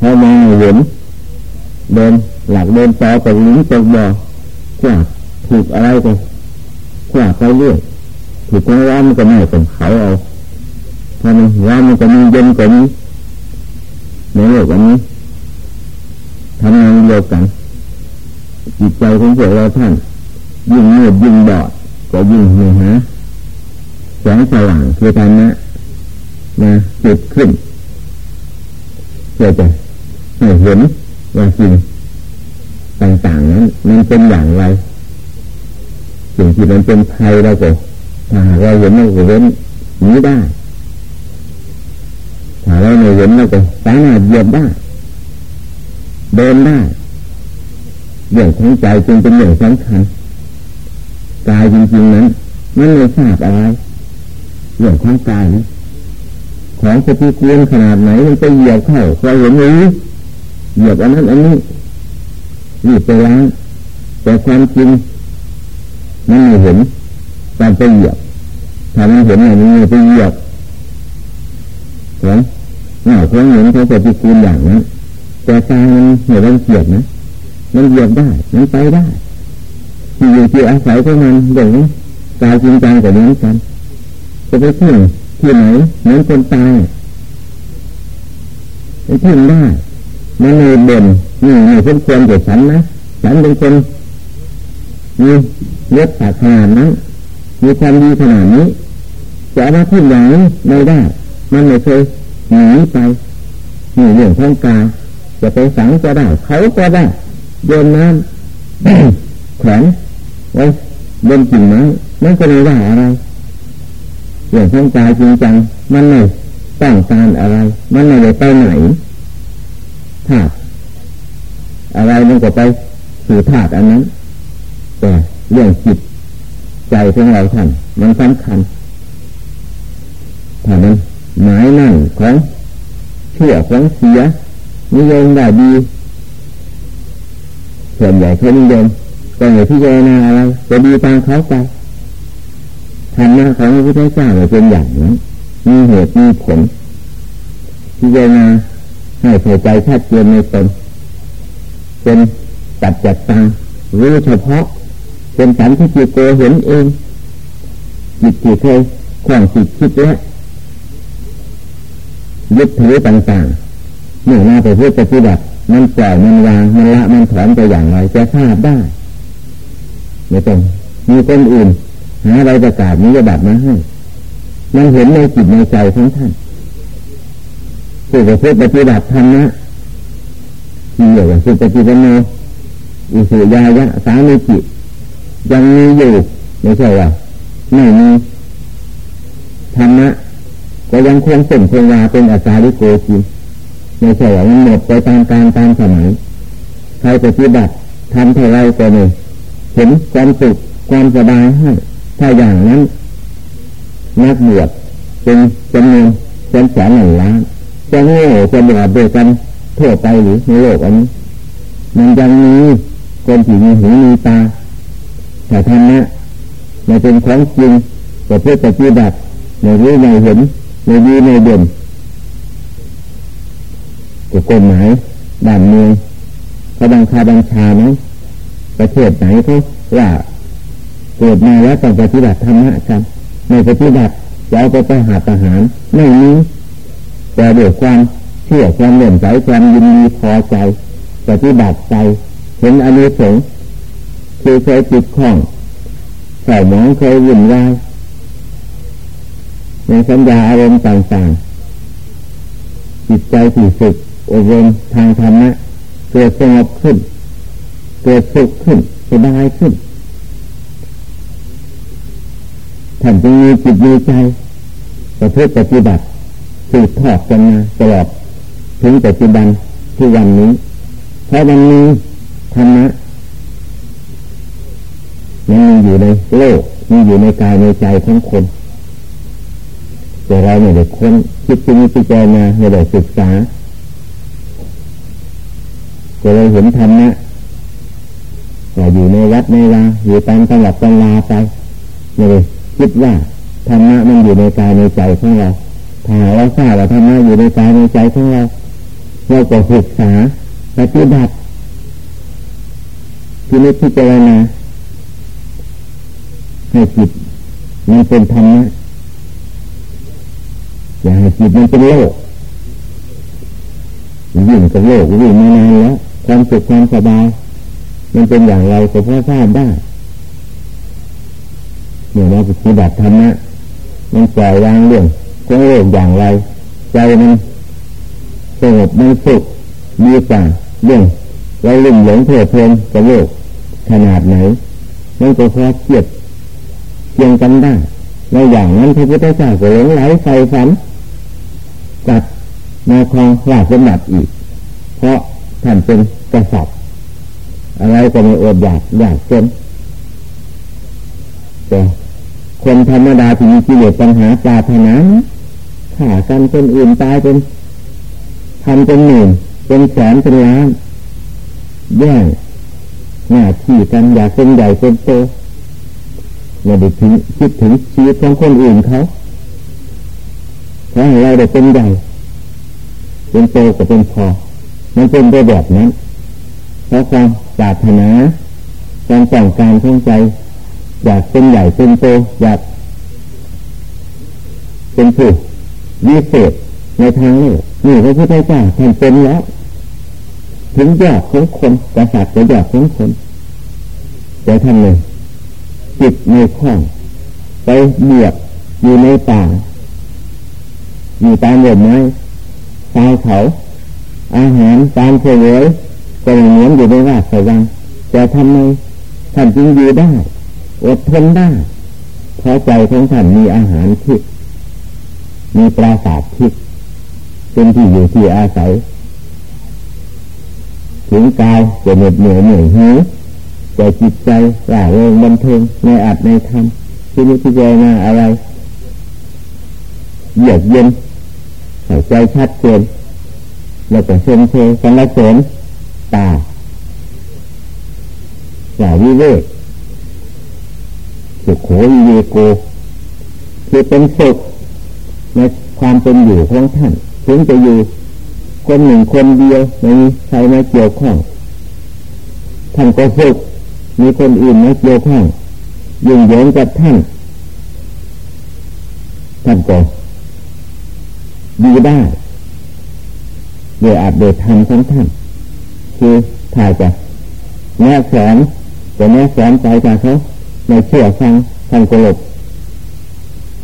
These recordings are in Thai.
พอมองเห็นเดินหลักเดินต่อตกหลุมตกบ่อขวาถูกอะไรก็ขวาไปเรื่อยถูกความร้อนมันก็ไม่เป็นเขาเอาพอมันร้อนมันก็มีเย็นกว่านี้ในโลกอันนี้ทำงานเดียวกันจิตใจของพวกเราท่าน ยิ่งมืดยิ่งบอดก็ยิ่งเหนื่อยแสงสว่างคือธรรมะมาจุดขึ้นเพื่อจะ ให้เห็นว่าสิ่งต่างๆนั้นมันเป็นอย่างไร สิ่งที่มันเป็นภัยเราก็ถ้าเราเห็นเราก็เว้นนี้ได้ถ้าเราไม่เห็นเราก็สามารถเหยียบได้เดินได้เรื่องของใจจึงเป็นเรื่องสำคัญกายจริงๆนั้นมันไม่ทราบอะไรเรื่องของกายนะของสติกูลขนาดไหนมันไปเหยียบเข้าเราเห็นนี้ เหยียบอันนั้นอันนี้รีบไปล้างแต่ความจริงมันไม่เห็นการไปเหยียบถ้ามันเห็นอย่างนี้ไปเหยียบของหน้าของเห็นเขาจะพิกูลอย่างนั้นแต่กายมันเห็นมันเกียดนะมันเหยียบได้มันไปได้ที่อยู่ที่อาศัยของมันเดี๋ยวนี้กายจริงจังกับนี้กันจะไปที่ที่ไหนเหมือนคนตายไปที่ได้ มันมีเด่นนี่มีสมควรกับฉันนะฉันเป็นคนมีเลือดสาขนาดนั้นมีความดีขนาดนี้จะมาที่อย่างนี้ไม่ได้ มันไม่เคยหนีไปมีเรื่องของกายจะไปสังก็ได้ เขาก็ได้โยนน้ำแขวนไว้บนกิ่งไม้มันก็ไม่ได้อะไรเรื่องของกายจริงจังมันไม่ต้องการอะไร มันไม่ได้ไปไหน ธาตุอะไรมันก็ไปสู่ธาตุอันนั้น แต่เรื่องจิตใจของเราท่านมันสำคัญถ้ามันหมายนั่นของเชื่อของเสียนิยมได้ดีส่วนใหญ่เขานิยมก็อย่ที่เจนาอะไรจะดีตามเขาไปธรรมะของพระพุทธเจ้าเป็นอย่างนั้นมีเหตุมีผลที่เจนา ให้เข้าใจชัดเจนในตนเป็นตัดจัดตังรู้เฉพาะ เป็นสันที่จิตโกเห็นเองจิตที่เคยขวางจิตคิดแล้วยึดถือต่างๆเมื่อมาไปพูดปฏิบัติมันปล่อยมันวางมันละมันถอนไปอย่างไรจะทราบได้ไม่ต้องมีคนอื่นหาอะไรประกาศนี้จะบัตรมาให้มันเห็นในจิตในใจของท่าน สุขภพปฏิบัติธรรมะที่เรียกว่าสุปฏิปันโนอุสุยายะสามีจิตยังมีอยู่ไม่ใช่ว่าไม่มีธรรมะก็ยังคงส่งคงวาเป็นอาจาริโกจิไม่ใช่ว่ามันหมดไปตามการตามสมัยใครปฏิบัติทำเท่าไรก็ไม่เห็นความสุขความสบายให้ถ้าอย่างนั้นนักบวชเป็นจำนวนแสนแสนหนึ่งล้าน จะโง่จะบวชเดียวกันทั่วไปหรือในโลกอันนี้มันยังมีคนที่มีหูมีตาแต่ท่านนะในเป็นของจริงแต่เพื่อปฏิบัติในรู้ในเห็นในดีในเด่นกฎหมายบ้านเมืองเขาบังคับบัญชานะประเทศไหนเขาว่าเกิดมาแล้วต้องปฏิบัติธรรมะกันในปฏิบัติจะเอาไปประหารทหารไม่มี แต่ด้วยความเชื่อความเลื่อมใสความยินดีพอใจปฏิบัติใจเห็นอนุสงส์คือเคยติดข้องเข่าหมองเคยวุ่นวายในสัญญาอารมณ์ต่างๆ จิตใจที่สุดอบรมทางธรรมะเกิดสงบขึ้น เกิดสุขขึ้นสบายขึ้นท่านจึงมีจิตมีใจประพฤติปฏิบัติ สืบทอดกันมาตลอดถึงปัจจุบันที่วันนี้เพราะวันนี้ธรรมะยังมีอยู่ในโลกมีอยู่ในกายในใจของคน แต่เราไม่ได้ค้นคิดที่นี้พิจารณาไม่ได้ศึกษาก็เลยเห็นธรรมะก็อยู่ในวัดในวาอยู่ตามตลับตำราไปไม่ได้คิดว่าธรรมะมันอยู่ในกายในใจของเรา ถ้าเราทราบว่าธรรมะอยู่ในกายในใจของเราเราก็ศึกษาปฏิบัติที่นี้พิจารณาให้จิตมันเป็นธรรมะอย่าให้จิตมันเป็นโลกยิ่งกับโลกวิ่งมานานแล้วความสุขความสบายมันเป็นอย่างไรก็พอทราบได้เมื่อเราปฏิบัติธรรมะมันปล่อยวางเรื่อง ของโลกอย่างไร ใจมันสงบมันสุขดีกว่าเรื่องเราลุ่มหลงเพลิดเพลินกับโลกขนาดไหนมันก็พอเทียบเทียงกันได้ในอย่างนั้นพระพุทธเจ้าก็หลงไหลใส่ฝันจัดมาคลองหลาสมบัติอีก เพราะท่านเป็นกษัตริย์อะไรก็ไม่อดอยากอยากจนแต่คนธรรมดาที่มีกิเลสปัญหาปาถนา ฆ่ากันเป็นอื่นตายเป็นทำเป็นหนึ่งเป็นแสนเป็นล้านแย่งหน้าที่กันอยากเป็นใหญ่เป็นโตอย่าไปถึงคิดถึงชีวิตของคนอื่นเขาเพราะเราได้เป็นใหญ่เป็นโตก็เป็นพอมันเป็นไปแบบนั้นเพราะความปรารถนาการต้องการท่องใจ อยากเป็นใหญ่เป็นโตอยากเป็นผู้ วิเศษในทางโลกนี่พระพุทธเจ้าท่านเป็นแล้ว ถึงยอดของคนกษัตริย์จะยอดของคนแต่ท่านเลยจิตในข้องไปเบียดอยู่ในป่าอยู่ตามหมไม้ตายเขา อาหารตามเฉลยก็เหมือนอยู่ในว่าสวรรค์แต่ทำไมท่านจึงอยู่ได้อดทนได้เพราะใจของท่านมีอาหารทิพย์ มีปราสาททิพย์เป็นที่อยู่ที่อาศัย ถึงกายจะเหน็ดเหนื่อยเหนื่อยหิวแต่จิตใจร่าเริงบันเทิงในอัดในธรรมที่นี้ที่เจนาอะไรเยือกเย็นใส่ใจชัดเจนแล้วก็ชมเชยสรรเสริญตาอย่าวิเวกสุขโขวิเวโกคือเป็นสุข ในความเป็นอยู่ของท่านถึงจะอยู่คนหนึ่งคนเดียวไม่มีใครมาเกี่ยวข้องท่านก็สุขมีคนอื่นมาเกี่ยวข้องยุ่งเหยิงกับท่านท่านก็ดีได้โดยอาจโดยธรรมของท่าน คือถ่ายจากแม่สอนแต่แม่สอนใจจากเขาในเชื่อฟังท่านก็หลบ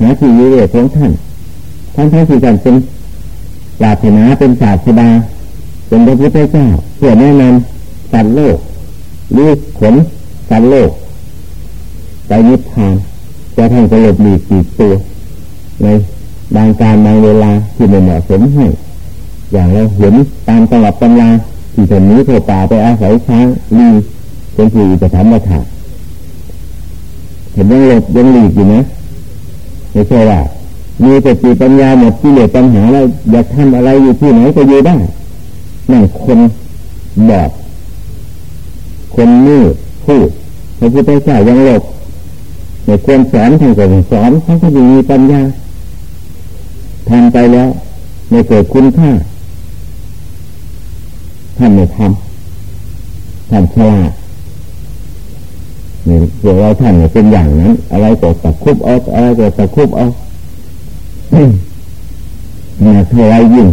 หาที่ยืเรของท่าน ท่านท่านที่ท่านเป็นศาสนาเป็นศาสดาเป็นพระพุทธเจ้าเพื่อแนะนำสัตว์โลกหรือขนสัตว์โลกไปนิพพานจะท่านก็หลบหลีกปีกตัวในบางการบางเวลาที่ไม่เหมาะสมให้ อย่างเราเห็นตามตลับตำราที่ถนนี้เถ่ป่าไปอาศัยช้างลีเป็นผู้จะทำมาถาเห็นยังหลบยังหลีกอยู่นะไม่ใช่ว่า มีแต่จิตปัญญาหมดที่เหลือปัญหาแล้วอยากทำอะไรอยู่ที่ไหนก็อยู่ได้นั่งคนบอดคนมืดพูดพระพุทธเจ้ายังหลบในควรสอนท่านก็สอนท่าก็มีปัญญาทำไปแล้วไม่เกิดคุณค่าท่านไม่ทำท่านฉลาดเนี่ยเราท่านเป็นอย่างนั้น อะไรก็ตะคุบเอาอะไรก็ตะคุบเอา มาเท่าไรยิ่ง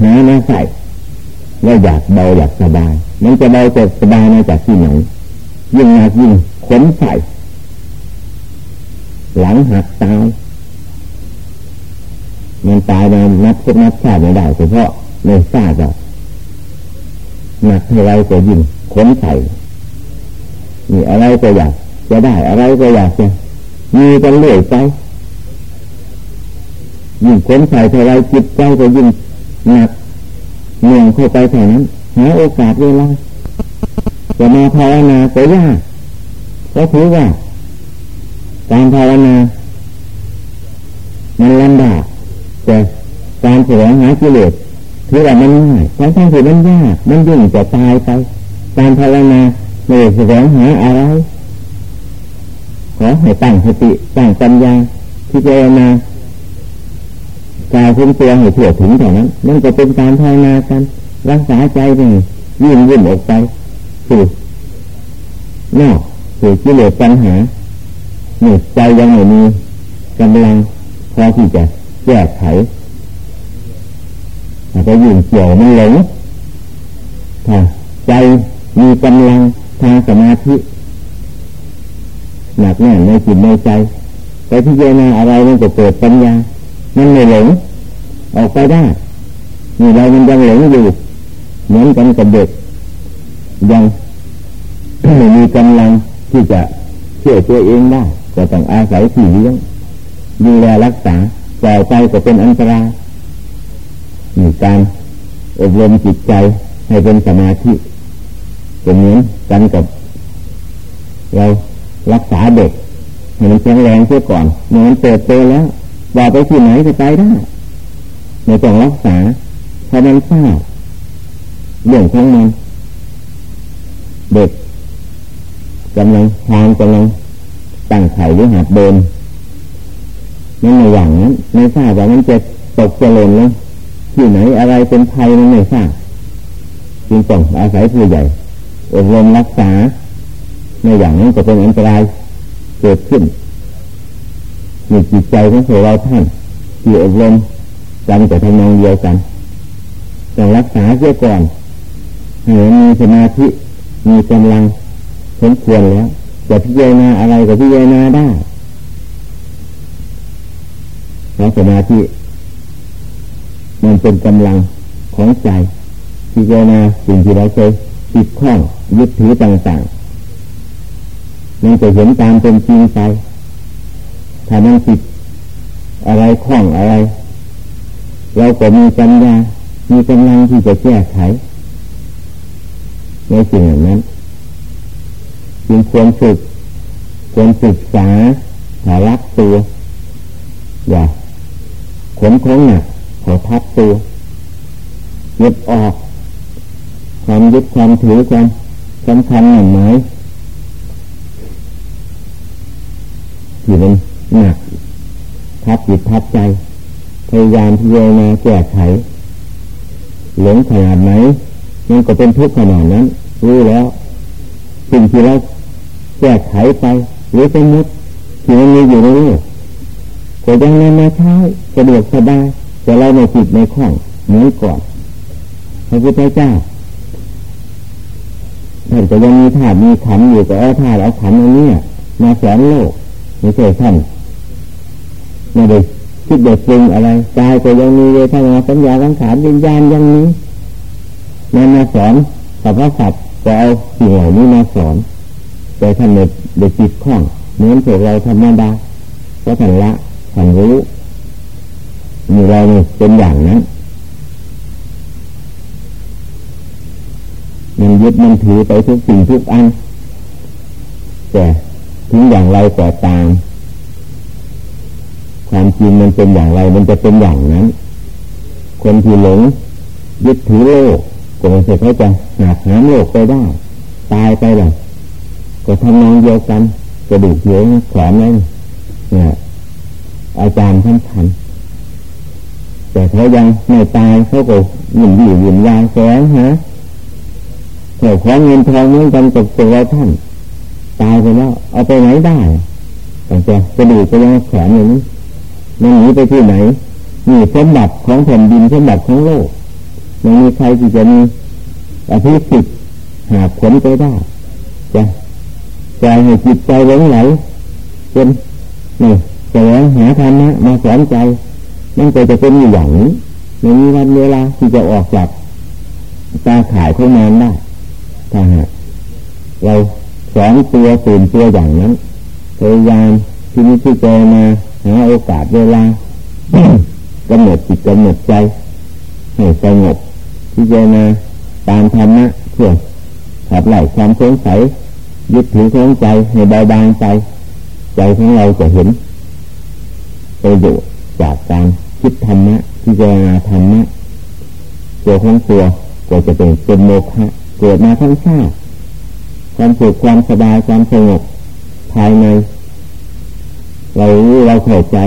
หามาใส่ว่าอยากเบาอยากสบาย มันจะเบาจะสบายมาจากที่ไหนยิ่งหนักยิ่งขนใส่หลังหักตายมันตายมานับพวกนับชาติไม่ได้เฉพาะในชาติอะหนักเท่าไรก็ยิ่งขนใส่มีอะไรก็อยากจะได้อะไรก็อยากจะมีกันเรื่อยไป ยิ่งขนใส่เท่าไรจิตใจก็ยิ่งหนักเหนื่อยเข้าไปแค่นั้นหาโอกาสเวลาจะมาภาวนาก็ยากก็ถือว่าการภาวนามันลำบากแต่การแสวงหากิเลสถือว่ามันง่ายทั้งทั้งที่มันยากมันยิ่งจะตายไป การภาวนาไม่แสวงหาอะไรขอให้ตั้งสติตั้งปัญญาพิจรณา กายคุ้มตัวให้เถื่อถึงแต่นั้นนั่นจะเป็นการภาวนากันรักษาใจไปยื่นยื่นออกไปสู่นอกสู่กิเลสปัญหาหนึ่งใจยังไม่มีกำลังพอที่จะแก้ไขแต่ก็ยิ่งเกี่ยวมันหลงถ้าใจมีกำลังทางสมาธิหนักแน่นในจิตในใจไปพิจารณาอะไรมันจะเกิดปัญญา มันไม่หลงออกไปได้นี่เรามันยังหลงอยู่ เหมือนกันกับเด็ก ยังไม่มีกำลังที่จะเชื่อตัวเองได้ก็ต้องอาศัยผีเลี้ยงดูแลรักษาปล่อยไปก็เป็นอันตรายมีการอบรมจิตใจให้เป็นสมาธิเป็นเหมือนกันกับเรารักษาเด็กให้มันแข็งแรงเสียก่อนเมื่อมันเติบโตแล้ว บอกไปที่ไหนจะไปได้ไม่ต้องรักษาเพราะมันทราเรื่องของมันเด็กกำลังทางกำลังตั้งไข่หรือหัดเดินนั่นในอย่างนั้นไม่ทราบว่ามันจะตกจะหล่นลงที่ไหนอะไรเป็นภัยมันไม่ทราบจึงต้องอาศัยผู้ใหญ่อบรมรักษาในอย่างนั้นจะเป็นอันตรายเกิดขึ้น มีจิตใจของเราท่านที่อบรมกันแต่ทำนองเดียวกันต้องรักษาเสียก่อนให้มีสมาธิมีกำลังสมควรแล้วจะพิจารณาอะไรก็พิจารณาได้เพราะสมาธิมันเป็นกำลังของใจพิจารณาสิ่งที่เราเคยติดข้องยึดถือต่างๆมันจะเห็นตามเป็นจริงไป ถ้ามันติดอะไรข้องอะไร เราก็มีปัญญา มีกำลังที่จะแก้ไขในสิ่งนั้นจึงควรฝึกควรศึกษาหารักตัว อย่าขนของหนักขอทับตัวยึดออก ความยึดความถือความสำคัญหนึ่งไหมที่มัน หนักทับจิตทับใจ พยายามที่จะมาแก้ไข หลงขนาดไหนมันก็เป็นทุกข์ขนาดนั้นรู้แล้วสิ่งที่เราแก้ไขไป หรือเป็นมุดที่มันมีอยู่ในโลกก็ยังนำมาใช้สะดวกสบายแต่เราไม่จิตในข้องเหมือนก่อนพระพุทธเจ้าท่านก็ยังมีธาตุมีขันอยู่แต่เอาธาตุเอาขันอันนี้มาสอนโลกไม่ใช่ท่าน ไม่ได้คิดเด็ดจริงอะไรกายก็ยังมีเวทนาสัญญาสังขารวิญญาณยังมีมามาสอนสัพพสัตว์ก็เอาสิ่งเหล่านี้มาสอน แต่ท่านเด็กจิตข้องเหมือนพวกเราธรรมดาเพราะท่านละท่านรู้มีเราเนี่ยเป็นอย่างนั้นมันยึดมันถือไปทุกสิ่งทุกอันแต่ถึงอย่างไรก็ตาม ความจริงมันเป็นอย่างไรมันจะเป็นอย่างนั้น คนที่หลงยึดถือโลกก็ไม่ใช่เขาจะหาหามโลกไปได้ ตายไปหรอกก็ทำนองเดียวกันกระดูกเยอะแขนนั่นเนี่ย อาจารย์ท่านทันแต่เขายังไม่ตายเขาก็หยุ่นอยู่หยุ่นยาแสงฮะเถ่าของเงินทองเหมือนกันกับตัวท่าน ตายไปแล้วเอาไปไหนได้แต่จะกระดูกก็ยังแขนอย่างนี้ มันหนีไปที่ไหนมีสมบัติของแผ่นดินสมบัติของโลกไม่มีใครที่จะมีอภิสิทธิ์หาผลไปได้จะใจให้จิตใจหลงไหลจนนี่แสวงหาธรรมะมาสอนใจมันก็จะเป็นอย่างนี้ไม่มีวันเวลาที่จะออกจากตาข่ายของมันได้ถ้าหากเราสอนตัวตื่นตัวอย่างนั้นพยายามที่นี้ที่เจมา หาโอกาสเวลากำหนดจิตกำหนดใจให้สงบที่เจมาตามธรรมะเพื่อขับไล่ความสงสัยยึดถือของใจให้เบาบางใจ ใจของเราจะเห็นประโยชน์จากการคิดธรรมะที่จะมาธรรมะตัวของตัวก็จะเป็นเป็นโมฆะเกิดมาทั้งชาติความสุขความสบายความสงบภายใน เราเราเข้าใจ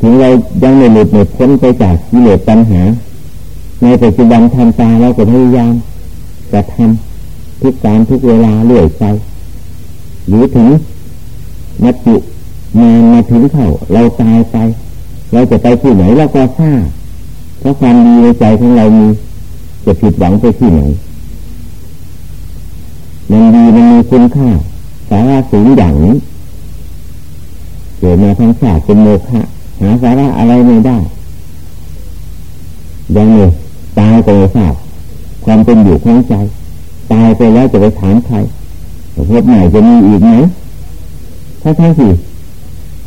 ถึงเรายังไม่หลุดไม่พ้นไปจากกิเลสปัญหา ในปัจจุบันทันตาเราก็พยายามจะทำทุกการทุกเวลาเรื่อยไปหรือถึงมาจุมามาถึงเขาเราตายไป เราจะไปที่ไหนเราก็ทราบเพราะความดีในใจของเรามีจะผิดหวังไปที่ไหนมันดีมันมีคุณค่าสาระสูงอย่างนี้ กิดมาทั้งชาติเป็นโมฆะหาสาระอะไรไม่ได้ ยังไงตายก็ไม่ทราบความเป็นอยู่ของใจ ตายไปแล้วจะไปถามใครพบใหม่จะมีอีกไหมถ้าทั้งสี่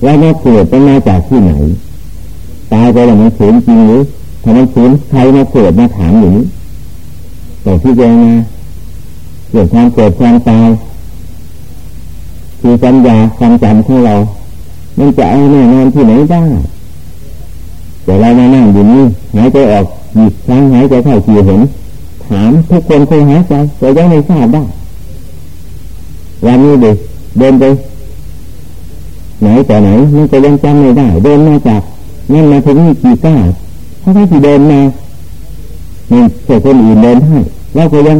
เราเกิดเป็นมาจากที่ไหน ตายไปแล้วมันสูญจริงหรือถ้ามันสูญใครมาเกิดมาถามอย่นี้แต่ที่เจนาเกิดความเกิดความตายคือสัญญาความจำของเรา มันจะเอาแน่นอนที่ไหนได้แต่เรามานั่งอยู่นี่หายใจออกหยิบครั้งหายใจเข้าทีเห็น ถามทุกคนเคยหายใจแต่ยังไม่ทราบได้วันนี้ด็กเดินไปไหนแต่ไหนมันก็ยังจำไม่ได้ เดินมาจากนั่นมาถึงนี่กี่ก้าวเพราะที่เดินมาเนี่ยเจอคนอื่นเดินให้เราก็ยัง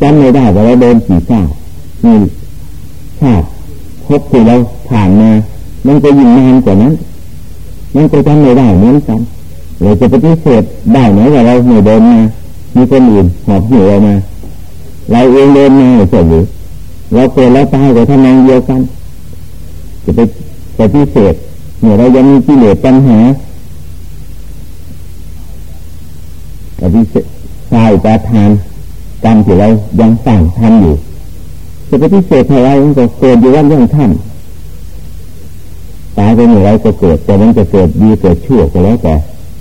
จำไม่ได้ว่าเราเดินกี่ก้าวนี่ชาติพบที่เราผ่านมา มันก็ยิ่งนานกว่านั้น มันก็จำไม่ได้เหมือนกันเราจะปฏิเสธได้ไหมว่าเราไม่เดินมา มีคนอื่นหอบหิวเรามา เราเองเดินมาเฉยเราเกิดแล้วตายก็ทำงานเดียวกัน จะไปปฏิเสธเนี่ยเรายังมีกิเลสปัญหาปฏิเสธใช่ประทานกรรมที่เรายังสั่งทำอยู่จะปฏิเสธอะไรมันก็เกิดอยู่วันยังท่าน ตายไปเมื่อไรก็เกิด แต่มันจะเกิดดีเกิดชั่วก็แล้วแต่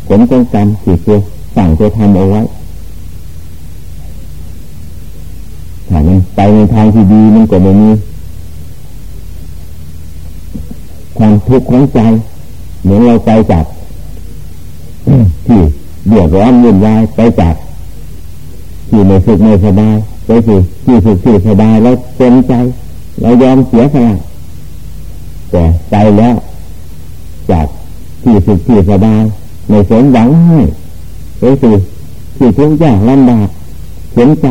ผลของกรรมที่ตัวสั่งตัวทำเอาไว้ถ้ามันไปในทางที่ดีมันก็ไม่มีความทุกข์ของใจเหมือนเราไปจากที่เดือดร้อนวุ่นวายไปจากที่ไม่สุขไม่สบายไปสู่ที่สุขที่สบายเราเต็มใจ เรายอมเสียสละ แต่ใจแล้ว จากที่สุขที่สบายในสมหวังให้ไปสู่ที่ทุกข์ยากลำบากเสียใจ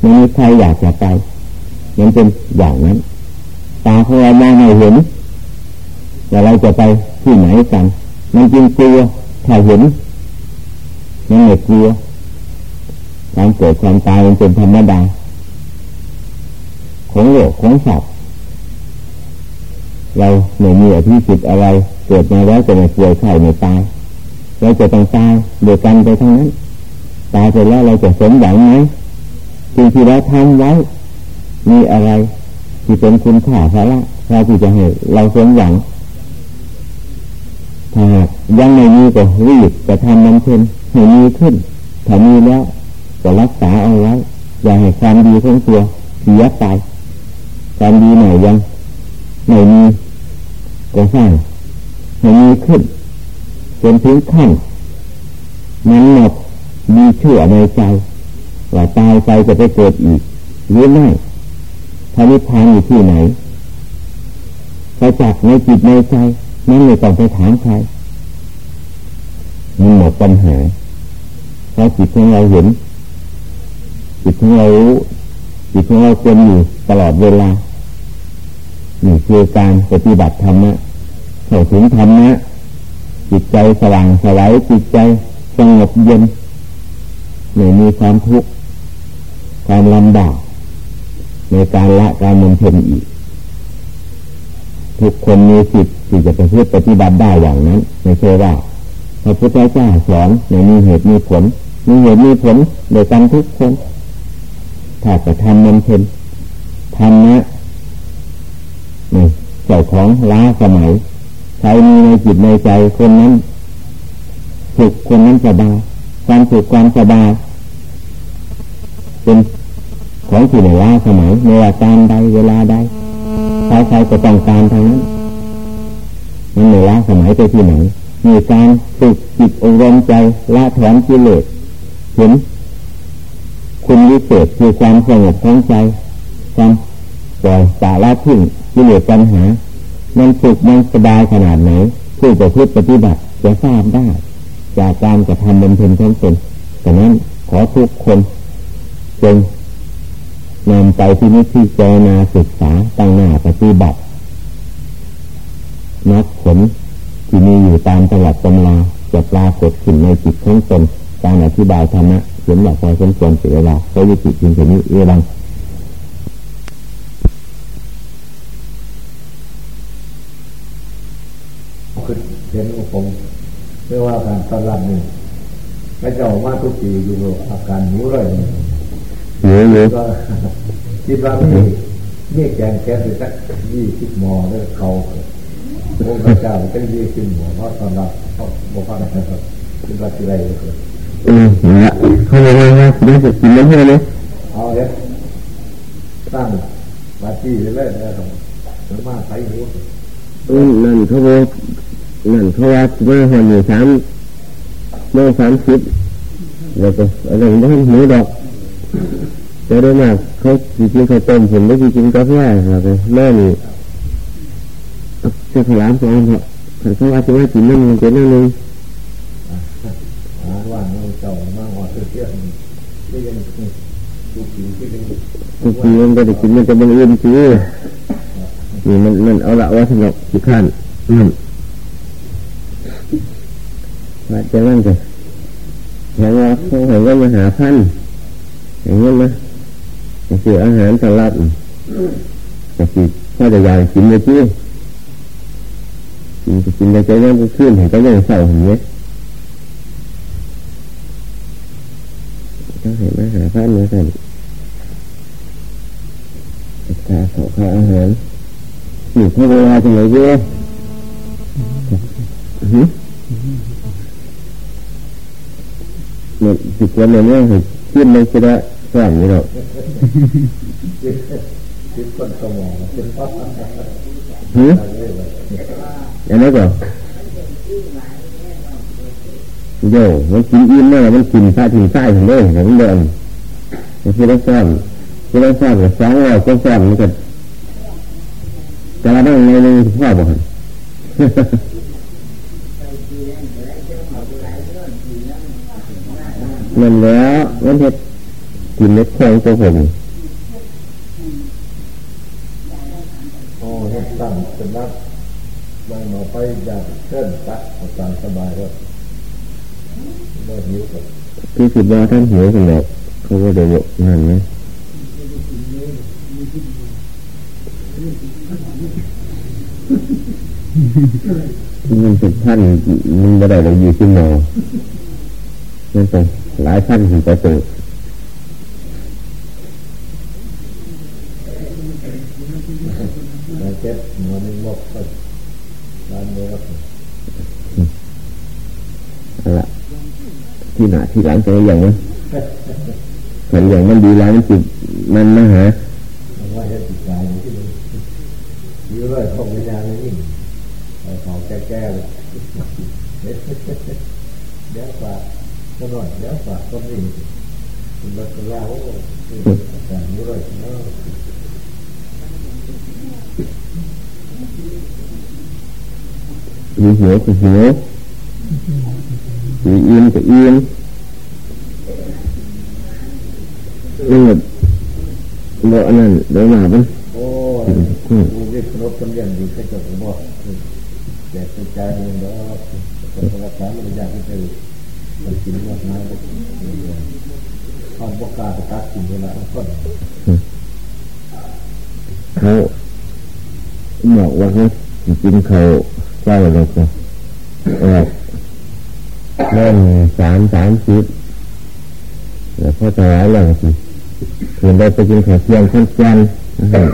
ไม่มีใครอยากจะไปมันเป็นอย่างนั้นตาของเรามองไม่เห็นแต่เราจะไปที่ไหนกันมันจริงกลัวถ้าเห็นมันไม่กลัวการเกิดความตายมันเป็นธรรมดาของโลกของสัตว์ เราไม่มีอภิสิทธิ์อะไร เกิดมาแล้วจะไม่ป่วยไข้ไม่ตายเราจะต้องตายเดียวกันไปทั้งนั้นตายไปแล้วเราจะสมหวังไหมสิ่งที่เราทำไว้ มีอะไร ที่เป็นคุณค่าสาระเราที่จะให้เราสมหวังถ้ายังไม่มีก็รีบจะทำมันเช่นให้มีขึ้นถ้ามีแล้วก็รักษาเอาไว้อย่าให้ความดีของตัวเสียไปความดีไหนยัง ไม่มีก็สร้างให้มีขึ้นจนถึงขั้นนั้นหมดมีเชื่อในใจ ว่าตายไปจะไปเกิดอีกหรือไม่พระนิพพานอยู่ที่ไหนไปจักในจิตในใจนั่นไม่ต้องไปถามใครมันหมดปัญหาเพราะจิตของเราเห็นจิตของเรารู้จิตของเราเป็นอยู่ตลอดเวลา นี่คือการปฏิบัติธรรมะเข้าถึงธรรมะจิตใจสว่างสวายจิตใจสงบเย็นไม่มีความทุกข์ความลำบากในการละการมันเพ็ญอีก ทุกคนมีสิทธิ์ที่จะประพฤติปฏิบัติได้อย่างนั้น ไม่ใช่ว่าพระพุทธเจ้าสอนไม่มีเหตุมีผล มีเหตุมีผลโดยกันทุกคน ถ้าจะทำมันเพ็ญทำนะ เจ้าของล้าสมัยใครมีในจิตในใจคนนั้นสุขคนนั้นสบายความสุขความสบายเป็นของที่ในล้าสมัยในเวลาการใดเวลาใดใครใครก็ต้องการทางนั้นมันในล้าสมัยไปที่ไหนมีการฝึกจิตอบรมใจละถอนกิเลสเห็นคุณวิเศษคือความสงบของใจความปล่อยสาละทิ้ง กิเลสปัญหา มันสุขมันสบายขนาดไหน ผู้ประพฤติปฏิบัติจะทราบได้ จากการกระทำบำเพ็ญทั้งตนฉะนั้นขอทุกคนจงนำไปที่นิพพานาศึกษาตั้งหน้าปฏิบัตินักผลที่มีอยู่ตามตลับตำราจะปรากฏขึ้นในจิตของตนการอธิบายธรรมะเห็นแบบพอสมควรเสียเวลาใช้วิธีพิมพ์นี้เอรังคือ เห็นผมเรียกว่าการตลาดนี่ไม่จะออกมาทุกปีอยู่อาการหิวเลยหิวเลยก็คิดว่ามีมีแกงแก๊สสักยี่สิบหม้อเลยเขาพระเจ้าตั้งยี่สิบหม้อเพราะตอนรับเขาบอกว่าอะไรครับคิดว่าที่ไรเลยอืมเนี่ยเขาบอกว่ารู้สึกกินแล้วใช่ไหมเอาเนี่ยตั้งมาที่เลยนะครับถึงมาใส่หิวนั่นเขาบอก นั่นเขาะว่าเมื่อหันอยู่สามเมื่อสามสิบแล้วก็อะไรไม่ให้หิวดอกจะได้มากเขาจีกินข้าต้มผมไม่จีกินกาแฟครับแม่นี่จะขยามสองเหรอเขาว่าจจะไม่กินนั่นมันจะนั่นเลยว่าเราเจ้ามาหอดเที่ยงที่ยังทุกปีที่ยังกปีมันก็ได้กินมันจะบังเอิญคือนี่มันมันเอาละว่าสนุกที่ขั้นอืม ว่าจะนั่นจะเห็นว่าเขาเห็นว่ามาหาพันเห็นว่ามาเสียอาหารสลัดแต่สิถ้าจะอยากกินเลยที่กินจะกินได้ใจนั่นก็ขึ้นเห็นก็ยังเศร้าเห็นไหมก็เห็นมาหาพันเหมือนกันตาเขาข้าอาหารอยู่ที่เวลาจะไหนเยอะ นี่ยสิบวันเนี่ยขึ้นไม่ได้แค่นี้หรอกคิดคนสมองหืออย่างนี้ก็โย่มันกินอิ่มเมื่อมันกินซาถึงไส้ถึงเลยเห็นเดิมที่เราซ้อมที่เราซ้อมกับสองร้อยก็ซ้อมมันก็จะได้ในในพ่อบอก นั่นแล้วมันเห็ดกินเล็กแข็งตัวผมโอ้เห็ดตั้งเป็นนักไม่มาไปอยากเชิญตักตามสบายแล้วไม่หิวกับคือคิดว่าท่านหิวกันแล้วเขาก็เดี๋ยวนั่นไหมมันเป็นท่านมันไม่ได้เลยอยู่ที่โมมันเป็น หลายท่านถึงจะเกิดเจ็บหันบอกก็ร้านเนื้อเอาละที่หนาที่หลังจะอย่างนี้เห็นอย่างมันดีแล้วมันจิตมันมาหาว่าจะจิตใจที่มันยื้อเลยของวิญญาณนี่ของแก่ๆเลยเดี๋ยวฝา ก็หน่อยเดี๋ยวฝากคนนี้คุณรัตลาอ้การยื้อเลยเนาะมีหิวก็หิวมีอิ่มก็อิ่มนี่แบบโลนั่นโลหนาเป็นโอ้ดูวิทย์รถกันยังดีแค่จะบอกแต่ใจเองแล้วคนรักษาไม่อยากให้เจอมันกินมากน้อยเขาบอกกาตัดกินเวลาต้นเขาบอกว่าเขากินเขาเจ้าเลยก็ออกเล่นสามสามสิบแล้วพ่อจะหายแล้วสิคืนได้ไปกินข้าวเที่ยงขั้นจันนะครับ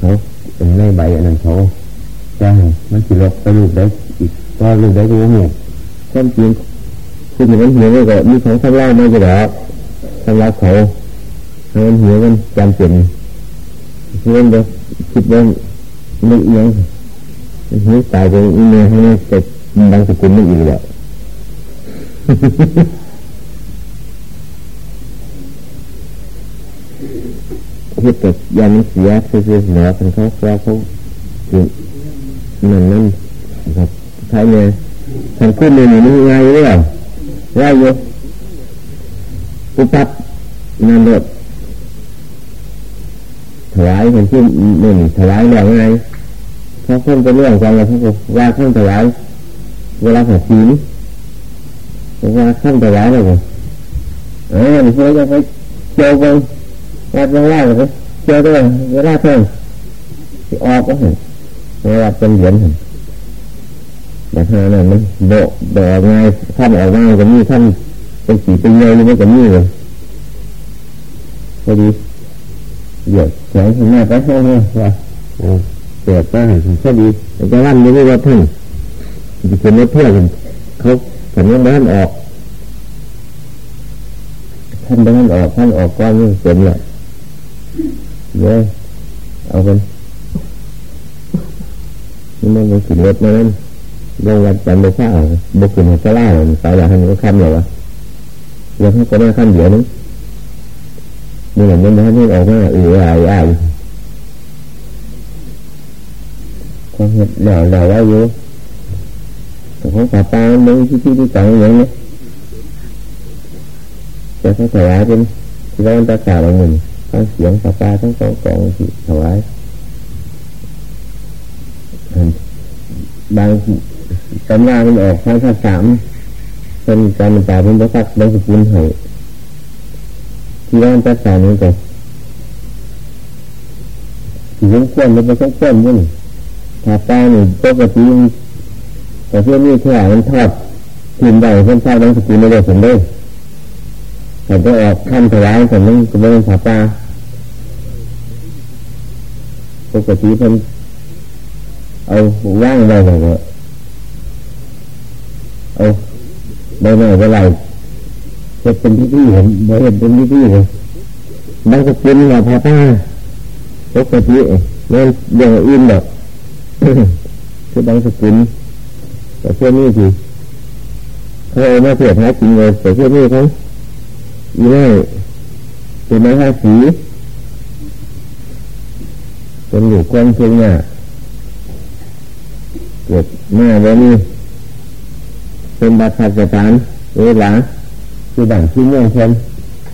เขาเป็นไม่ใบอันนั้นเขาจ้างมันสิลบไปลูกได้ กก็ลูกได้ก็หมดความจริงคือมันเหี่ยวก็มีของข้างล่างไม่จะหรอกข้างล่างเขาให้มันเหี่ยวมันจำเป็นเพื่อนเด้คิดว่าไม่เอียงนี่ตายไปเมื่อให้จะบางสกุลไม่อีกแล้วคิดกับยามันเสียคือเสียเป็นเขาว่าเขาคือนั่นนั่นครับ ท้ายเลยท่านขึ้นมือนี่มันไงเรื่องไรอยู่ปุปับนั่นเด็ดถวายเห็นที่หนึ่งถวายแล้วไงเพราะคนเป็นเรื่องกันแล้วเขาว่าข้างถวายเวลาผัดชีนว่าข้างถวายเลยเออเพื่อจะไปเจียวกันวัดเวลาเลยเจียวด้วยเวลาเพิ่มที่ออกก็เห็นเวลาเป็นเหรียญเห็น แต่ถ้านั้นมันโดดโดดไงท่านออกมาก็มีท่านเป็นสีเป็นเงยมันก็มีเลยพอดีเดี๋ยวแสงขึ้น้าไปข้างหน้าว่าเปิดไปพอดีแต่ว่ามันไม่ว่าพึ่งจะเป็นรถเพื่อนเขาผมยังไม่ท่านออกท่านไม่ท่านออกท่านออกก้อนนี่เต็มเลยเดี๋ยวเอาไปนี่มันเป็นสิ่งรถนั้น ลงวันจันทร์ไปเช้าบุกขึ้นหัวล่าเสายหลังให้มันก็คำเลยวะเดี๋ยวให้ก็ได้ขั้นเดี๋ยวนึงนี่แหละมันไม่ให้ออกมาอืออายอายก็เห็นหนาวหนาวว่าอยู่แต่ของป่าตาเมือที่ที่ที่ต่างอย่างนี้จะเขาถวายเป็นที่เราตะกาบางหนึ่งทั้งเสียงป่าตาทั้งสองกองที่ถวายบาง ตำรามันออกทางภาษาสามเป็นการมันจ่าเป็นพระพักบางสกุลให้ที่ว่าภาษานี้ก็ที่สมควรมันเป็นสมควรมั้งถ้าตาหนึ่งปกติแต่เพื่อนี่แค่มันทอดทีมใดเพื่อนชายบางสกุลไม่ได้สมเลยแต่ก็ออกขั้นถวายแต่มันก็ไม่เป็นผาตาปกติเพื่อนเอาว่างไปเลย เอาใบไม้ใบไหลจะเป็นที่ที่เห็นไม่เห็นเป็นที่ที่เลยบางสกุลเราพาต้าปกติเนี่ยอย่างอื่นแบบคือบางสกุลแต่เชื่อนี่สิเขาเอามาเสียท้ายจริงเลยแต่เชื่อนี่เขาอีนี่เป็นไม้ห้าสีเป็นหลูกกว้างเชียงเนี่ยเกิดแม่แล้วนี่ เป็นบาดขาดสถานเวลาคือดังที่เมืองเช่น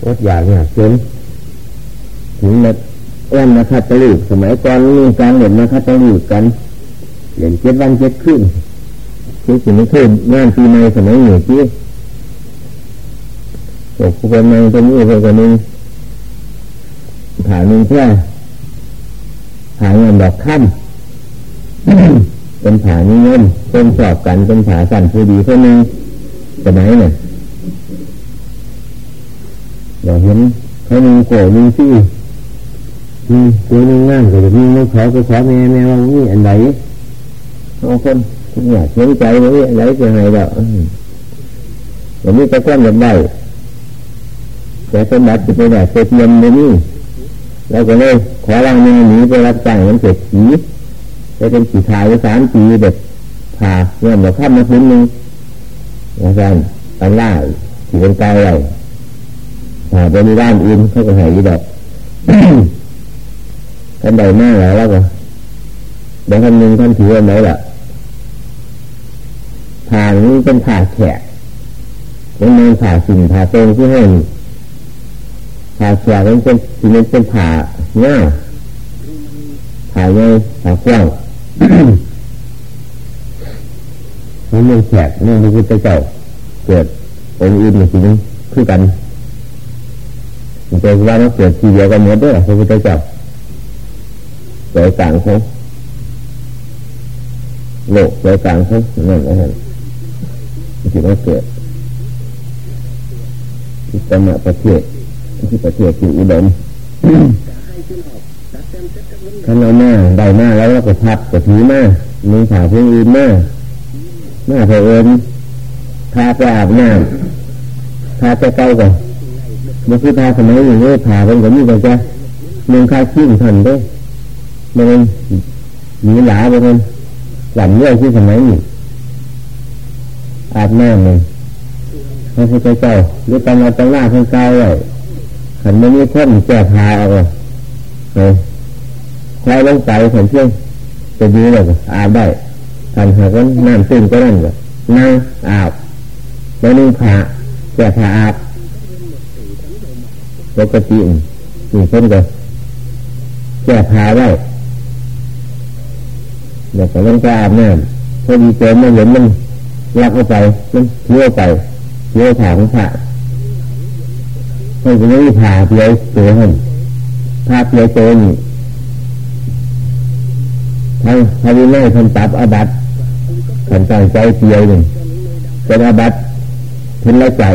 รถอยากเนี่ยเช่นถึงมาแอมมาคัดตะลุสมัยก่อนมีการเล่นมาคัดตะลุกันเล่นเจ็ดวันเจ็ดขึ้นคือสิ่งนี้ขึ้นงานปีใหม่สมัยหนึ่งที่ตกคนในคนนี้คนคนนึงผ่าหนึ่งเพื่อผ่าเงินดอกค่ำ เป็นผานิยมเป็นสอบกันเป็นผาสั่นผู้ดีคนหนึ่งสมัยเนี่ยเราเห็นเขาหนึ่งโกรธหนึ่งซี่มีตัวหนึ่งงานก็จะมีไม่ขอก็ขอแม่แม่ว่านี่อันไหนบาคนเนี่ยเสียใจว่านี่อันไหนจะไงแบบอย่างนี้ก็ก้อนแบบได้แต่สมบัติจะไปแบบเสียเงินในนี่แล้วก็เลยขอรางเงินหนีไปรับจ้างมันเจ็ดผี จะเป็นสีขาวสามปีเด็ดผ่าเงื่อนมาข้ามมาพื้นหนึ่งอาจารย์ตันล่าสีเป็นกายอะไรผ่าไปในด้านอื่นเขาก็หายดอกท่านใดมากแล้วแล้วก็เดี๋ยวท่านหนึ่งท่านถือว่าไหนล่ะผ่านี้เป็นผ่าแขกเป็นเมืองผ่าสิ่งผ่าเต็มที่ให้ผ่าแขกนั้นเป็นสิ่มันเป็นผ่าเง่าผ่าเง่าผ่ากว้าง นี่เมืองแขกเมืองพระพุทธเจ้า เกิดองค์อื่นอย่างนี้คือกันมันจะว่ามันเกิดทีเดียวกันหมดด้วยพระพุทธเจ้าโดยต่างเขาโลกโดยต่างเขานั่นนะที่มันเกิดที่สมัประเทศที่ประเทศที่อุดม ขันเอาหน้าได้หน้าแล้วก็พับก็ถือหน้ามีขาเพื่ออื่นหน้าหน้าเผอิญพาไปอาบน้ำพาไปเก้าก่อนมันคือพาสมัยอย่างนี้พาเป็นแบบนี้ก็จะเมืองคาขี้ทันด้วยมันหนีหลาไปมันหลังเรื่องที่สมัยนี้อาบน้ำเลยพระพุทธเจ้าหรือตำราตำราข้างกายไว้ขันมันมีคนแก่พาเอาเลย ใครลงไปขันเที่ยงจะดีเลยอาบได้ทันหากว่าน้ำตื้นก็นั่นเลยนั่งอาบแล้วนึ่งผ้าแก่ผ้าอาบปกตินี่เพิ่นก็แก่ผ้าไว้เดี๋ยวก็ลงไปอาบน้ำพอดีเจอมาเห็นมันลักเข้าไปมันเลี้ยวไปเลี้ยวผ่าของผ้ามันจะไม่มีผ่าเลี้ยวตัวหันผ้าเลี้ยวตัวนี่ ทางพระวินัยทำตับอาบัตขันตั้งใจเพียวหนึ่งเป็นอาบัตเพิ่นละใจ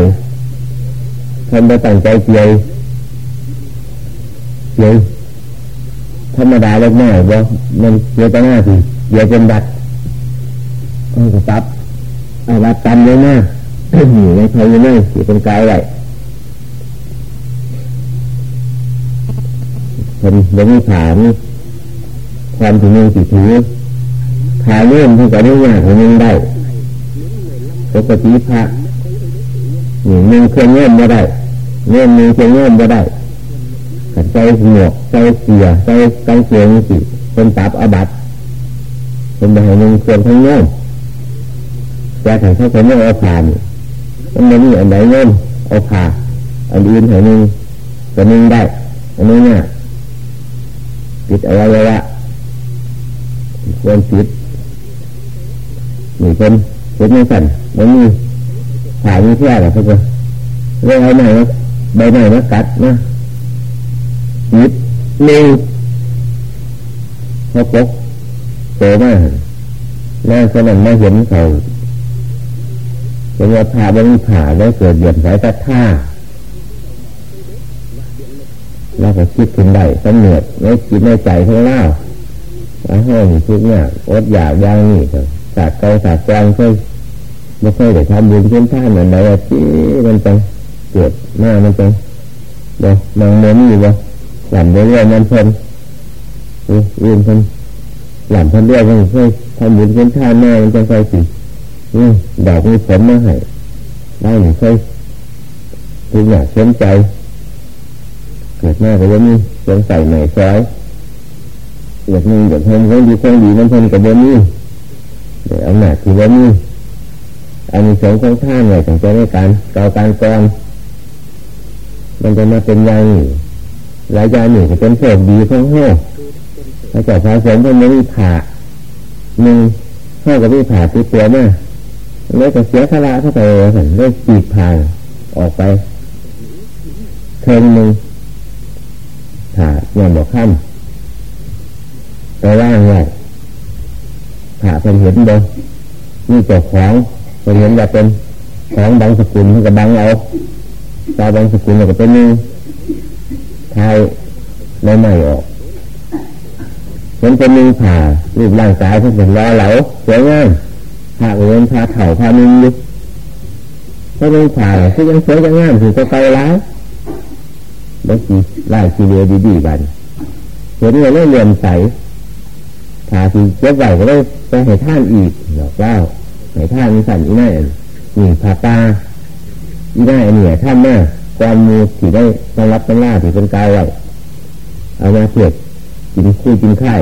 ทำมาตั้งใจเพียวเพียวธรรมดาเล็กน้อยบ่มันเพียวต่หน้าสิเดียวเป็นบัตก็ตับอาบัตตันเลยนะอยู่ในพระวินัยที่เป็นกายไว้เป็นเรื่องฐาน ความถึงมือสิถือพาเริ่มที่จะได้ยากของมึงได้ปกติพระหนึ่งมึงเคยเงื่อนมาได้เงื่อนมึงเคยเงื่อนมาได้ขัดใจหมวกใจเสียใจกางเกงสิเป็นตับอบัตเป็นแบบมึงเควรทั้งเงื่อนแต่ถ้าเขาจะไม่นเอาผ่านมันไม่มีอันใดเงื่อนเอาผ่าอันอื่นให้มึงจะมึงได้อันนี้เนี่ยปิดอวัยวะ ควรปิดมีคนเป็นไม่สั่นมันมีถ่ายมีแค่หรอเขาจะเรื่องอะไรนะใบไหนนะกัดนะปิดนิ่งเขาปกโตมากน่าสนั่นมาเห็นเขาเป็นว่าผ่าบางผ่าแล้วเกิดเหยียบสายตาท่าเราก็คิดถึงได้สำเนียดไม่คิดในใจข้างล่า อาห้องทุกเนี่ยอดอยากย่างนี่ครับสาดเกาสาดกลางเคยไม่เคยได้ทำบุญเช่นท่านเหมือนใดที่มันไปเกิดหน้ามันไปเดี๋ยวมองม้นอยู่ว่หลั่นเรื่อยๆมันเพลินอื่นเพลินหลั่นเพลินเรื่อยมันเคยทำบุญเช่นท่านหน้ามันจะไปสิดอกมีผลมาให้ได้หนึ่งเคยทุกอย่างเชื่อใจเกิดหน้าก็ว่ามีสงสัยหน่อยซอย อยากมีอยากเห็นของดีของดีมันเพิ่นกับเบนี้เดี๋ยวอำนาจที่เบนี้อันนี้สองของท่านไว้ตั้งใจในการเก่าการกองมันจะมาเป็นยังหลายอย่างนี่งจะเป็นโชคดีของห้อพระเจ้าพระสงฆ์เพิ่นไม่มีผ่าหนึ่งห้อกับมีผ่าติดตัวมาเลยจะเสียสละเข้าไปเลยเลยจีบผ่าออกไปเทนหนึ่งผ่าอย่างบอกข้าม ไปว่างไว้ถ้าเป็นเห็นบนนี่เจ้าของเป็นเห็นว่าเป็นของบางสกุลมันก็บังเอาตาบางสกุลมันก็เป็นนี่ทายไม่ไม่ออกเห็นเป็นมีผ่ารูปร่างกายที่เป็นล้อเหลาสวยงามผ่าเอืนผ่าเข่าผ่ามิงดิถ้าเป็นผ่าที่ยังสวยยังงามถึงจะเกาล้าบางทีไล่ทีเดียวดีๆกันเห็นเลยเลื่อมใส ถ้าที่เจ็บไหวก็ได้ไปให้ท่านอีกหรอกเล่าให้ท่านมีสันอีน่านี่ผาตาอีน่าเนี่ยท่านแม่ความมือที่ได้ต้องรับต้องล่าที่เป็นกายไว้เอามาเพียดกินคู่กินไข่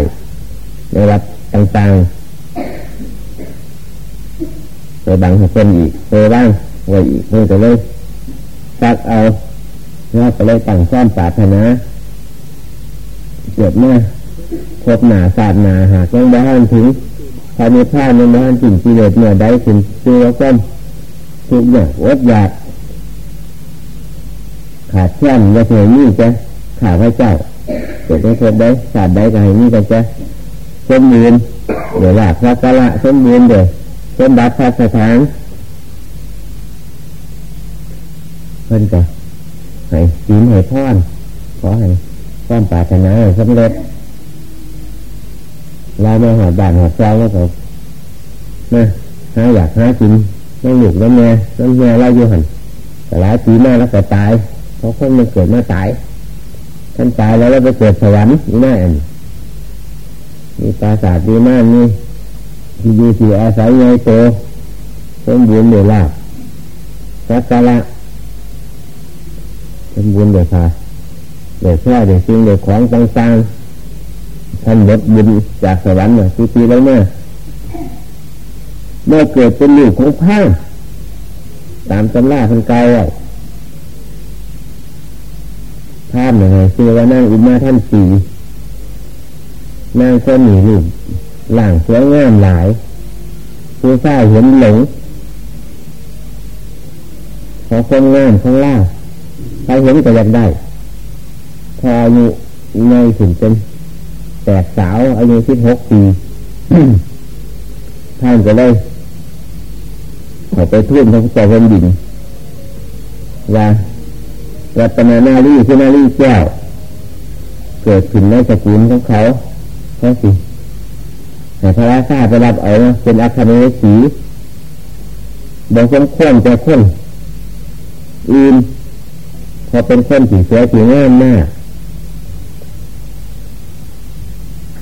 ในรับต่างๆไปบังให้คนอีกไปบ้างไว้อีกเพื่อจะเลยซักเอาแล้วก็เลยตั้งซ้อมศาสนาเกิดเมื่อ พบหนาศาสตร์หนาหากยังบ้านถึงภายในผ้าในบ้านจิ่งกิเลสเมื่อได้ถึงตัวก้มทุกอย่างอดอยาก ขาดแคลนว่าเธอนี่จะขาดพระเจ้าเกิดได้พบได้ศาสตร์ได้ก็ให้นี่ก็จะสมบูรณ์เดี๋ยวว่าพระกะละสมบูรณ์เดี๋ยวสมบัติพระสถานเพิ่นก็ให้ศีลให้พรขอให้ความปรารถนาสำเร็จ เราไม่หอดบานหอดใจแล้วก็นะหาอยากหากินน้องหลุกน้องแม่น้องแม่เราอยู่หันแต่หลายปีมาแล้วก็ตายเพราะคนมันเกิดมาตายท่านตายแล้วเราไปเกิดสวรรค์นี่แน่มีปราสาทดีมากนี่ที่อยู่ที่อาศัยใหญ่โตสมบูรณ์เดือดลาสักการะสมบูรณ์เดือดค่ะเดือดแค่เดือดสิ่งเดือดของต่างๆ ท่านลดบุญจากสวรรค์เนี่ยปีแล้วเนี่ยเมื่อเกิดเป็นลูกของพระตามตำราคนเก่าอะภาพหน่อยคือว่านั่งอุมาท่านสีนั่งคนหนีลูกหลังสวยงามหลายผู้ชายเห็นหลงขอคนงามข้างล่างใครเห็นก็อยากได้พออายุในถึงเป็น แปดสาวอายุสิบหกปีท่านก็เลยขอไปทุ่มพระพุทธเจ้าดินว่ารัตนานาลีคือนาลีแก้ว เกิดขึ้นในสกุลของเขาเขาสิแต่พระราชาไปรับเอาเป็นอาคาเมสีบอกสมควรจะคนอื่นพอเป็นคนผีเสือผีง่ายมาก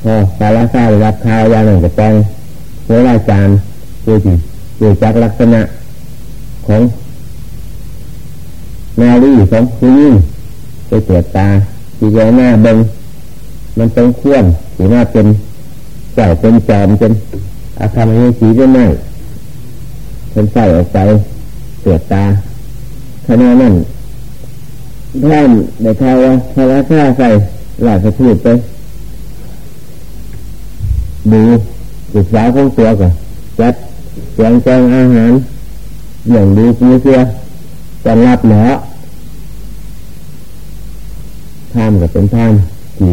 พอสารซาได้รับข่าวยาหนึ่งกับแปงโหราจารย์ดูสิดูจากลักษณะของนาลีของผู้ยิ่งไปตรวจตาที่ใหญ่หน้าเบิงมันต้องควรหรือว่าเป็นเจ้าเป็นจอมเป็นอาคารให้สีได้ไหมเป็นใส่ออกไปตรวจตาขณะนั้นท่านในข่าวว่าพระราชาใส่หลักพูดไป ดูศึกษาของตัวก่อนจัดแจงแจงอาหารอย่างดูปีเสียจะรับเหนอท่ามกับเป็นท่ามที่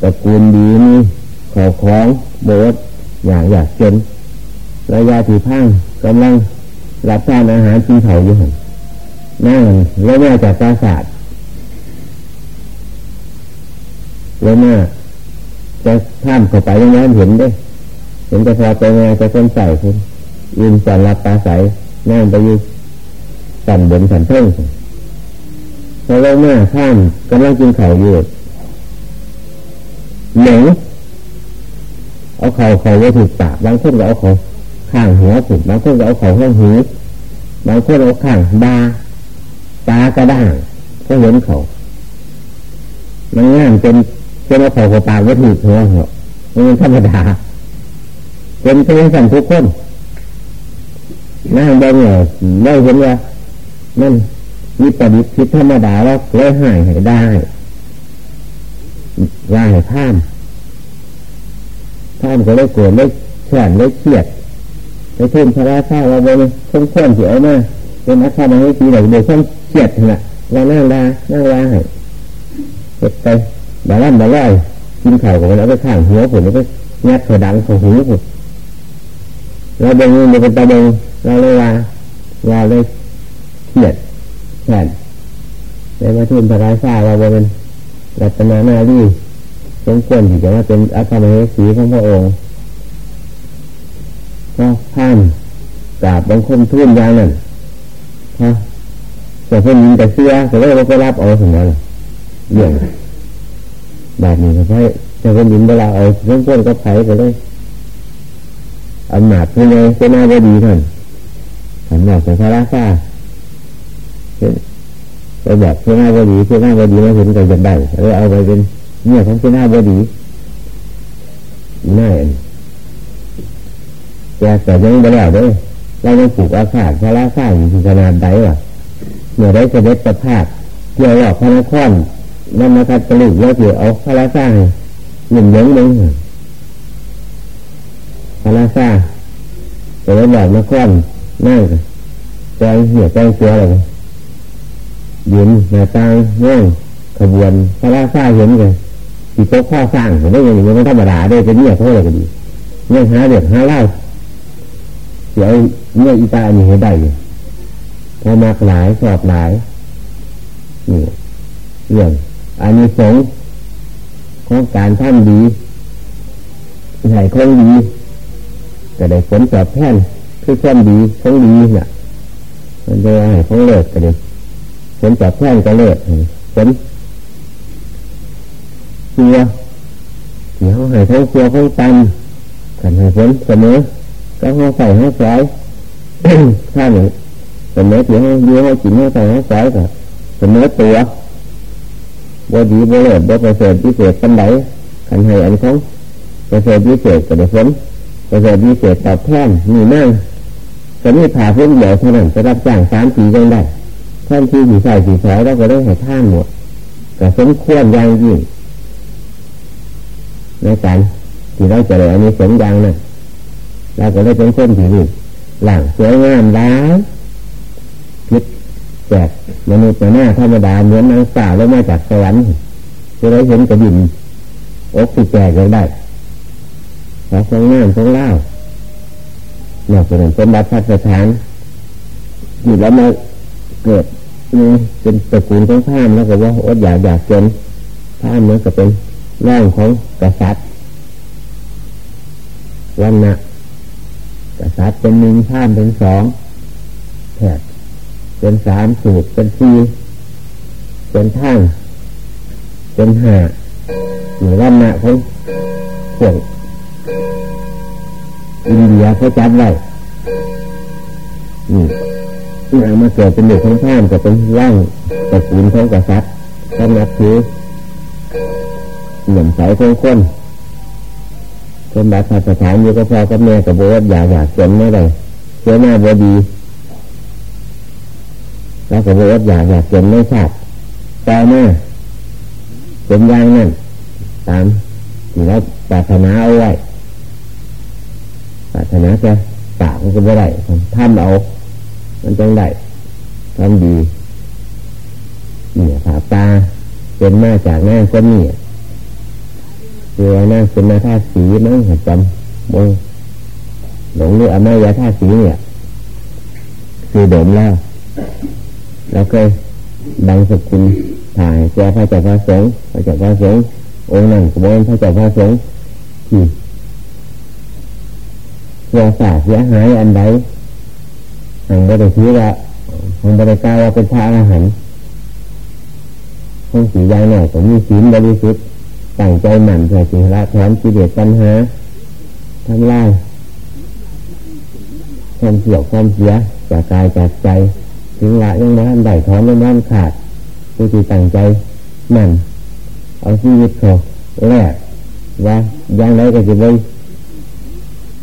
ตระกูลดีนี่ขอของโบสอยางอยากเจนระยะที่พังกำลังรับทานอาหารที่เขาอยู่หันนั่งแล้วแม่จากปราสาทแล้วแม่ จะท่ามเข้าไปยังไงเห็นได้ เห็นจะพอไปไงจะต้นใส่คุณยินจันรับปลาใสนั่งไปยู่สั่นบนสั่นเพ่งพอแล้วแม่ท่ามกำลังกินไข่อยู่เหนียวเอาเข่าเข่าไว้ถูกปากบางคนก็เอาเข่าข้างหัวถูกบางคนก็เอาเข่าข้างหูบางคนเอาข้างบาตากระด้างก็เห็นเขามันง่ายเป็น เป็นเอาเขาปากไว้ถูกหัวเหรอมันธรรมดาเป็นเพียงสั่นทุกคนนั่งเบงเนี่ยได้เห็นว่านั่นมีประดิษฐ์ธรรมดาแล้วเลยหายหายได้ว่าให้ท่ามท่ามก็เลยโกรธเลยแฉนเลยเครียดไปทุ่มพระราชาเราบนคงควรเสียมาเป็นนักข่าวมาให้ทีไหลังเดี๋ยวต้องเครียดนะเรานั่งดานั่งลาให้เสร็จไป บาล่ำบาล่อยกินข่าวของเราไปข้างหัวผมแล้วก็งัดเขาดังเขาหูผมเราเบงมันเป็นตาเบงเราเลยว่าเราเลยเครียดแฉนในมาทุ่มพระราชาเราเป็นรัตนานาดีสมควรที่จะว่าเป็นอาคาเมสีของพระองค์ก็ท่านกราบบังคมทุ่นยางนั่นฮะแต่เพื่อนยิงแต่เสื้อแต่ว่าเราก็รับเอาถึงนั้นเยี่ยง แบบนี้ก็ใช่แต่เพื่อนยิงเวลาเอาเรื่องต้นก็ไผ่ไปเลยอำนาจเพื่อนเลยก็น่าจะดีท่านขันหนักแต่พระราชาไปแบบเพื่อหน้าบดีเพื่อหน้าบดีมาเห็นกันจะได้เลยเอาไปเป็นเนี่ยของเพื่อหน้าบดีน่าเห็นแต่แต่ยังไม่แล้วด้วยเราต้องปลูกอาคาพระราชาอยู่ที่ขนาดใดวะเมื่อได้เสด็จประพาสเกี่ยวกับพระนคร นั่นมาคัดกระลุกแล้วเกี่ยวเอาพระราชาหนึ่งยังนึงพระราชาแต่ได้บอกนครนั่งใจเหี้ยวใจเสียอะไรยืนหน้าตางง่งขบวนพระราชาเห็นเลยที่โต๊ะข้อสร้างได้ยังไงมันธรรมดาได้เป็นเนี่ยเท่าไหร่ก็ดีเนี่ยหาเด็กหาเล่าเสียเนี่ยอีตานี่ให้ได้เลยพอมากหลายสอบหลายนี่เรื่อง อันนี้สงของการท่านดีใหญ่คงดีแต่ได้ผลตอบแทนคือความดีคงดีเนี่ยมันจะให้คงเลิศก็ดีผลตอบแทนก็เลิศผลเสียเสียเขาให้ทั้งเสียทั้งตันขันให้ผลเสมอก็เขาใส่ให้สายถ้าหนึ่งเสมอเสียให้ยื้อให้จิ๋งให้ใส่ให้สายก็เสมอตัว บดีบเลิศบประเสริฐพิเศษปันไดขันให้อันของประเสริฐพิเศษก็ได้ผลประเสริฐมีเศษตอบแทนมีนั่งจะมีผ่าพื้นเดียวเท่านั้นจะรับจ้างสามปียังได้ท่านที่อยู่ใส่สีสอยแล้วก็ได้ให้ท่านหมดก็สมควรอย่างยิ่งในการที่เราจะได้อันนี้สมยังนะเราก็ได้เป็นคนที่ดีหลังสวยงามร้ายพิษแจก มนุษย์หน้าธรรมดาเหมือนนางสาวแล้วมาจากสวรรค์จะได้เห็นกระดิ่งอกที่แจกได้ขอสงงามสงเล่านอกจากนั้นเป็นบัตรพัฒฐานอยู่แล้วมาเกิดนี่เป็นตระกูลของพามแล้วก็ว่าอดอยากอยากจนพามนั้นก็เป็นร่างของกษัตริย์วันนะกษัตริย์เป็นหนึ่งพามเป็นสองแผด เป็นสามสูตรเป็นสี่เป็นท่างเป็นห้าหรือวันนะของพวกอินเดียเขาจัดไว้นี่นามาเกิดเป็นเด็กของท่านก็เป็นร่างตระกูลของกษัตริย์ท่านนับถือเหมือนสายของคนคนบัตรสถานอยู่ก็พอกับแม่กับโบวอยากอยากเกินไม่ได้เจ้าหน้าบดี แล้วก็โบวอยากอยากเกินไม่ทราบต่อมาเป็นอย่างนั้นตามที่เราปรารถนาเอาไว้ปรารถนาจะปากมันก็ไม่ได้ทำเอา มันจังได้ทำดีเนี่ยผาตาเป็นมาจากหน้าก็นี่คือหน้าเป็นมาท่าสีมั้งจำบงหลงเรืออามายาท่าสีเนี่ย คือเดิมแล้ว แล้วเคยดังสกุลถ่ายแกพระเจ้าพระสงฆ์พระเจ้าพระสงฆ์องค์นั่งขบวนพระเจ้าพระสงฆ์ที่เสียสาเสียหายอันใดหังบริสุทธิ์ละหังบริการว่าเป็นพระอรหันต์คงสียางหน่อยผมมีศีลบริสุทธิ์ตั้งใจหมั่นเพื่อสิละถอนกิเลสปัญหาทำลายความเสียความเสียจากกายจากใจ งละยังไม่ทันได้ถอนยังไม่ทันขาดผู้ที่ตั้งใจมันเอาชีวิตเขาแรกว่าย่างไรก็จะไป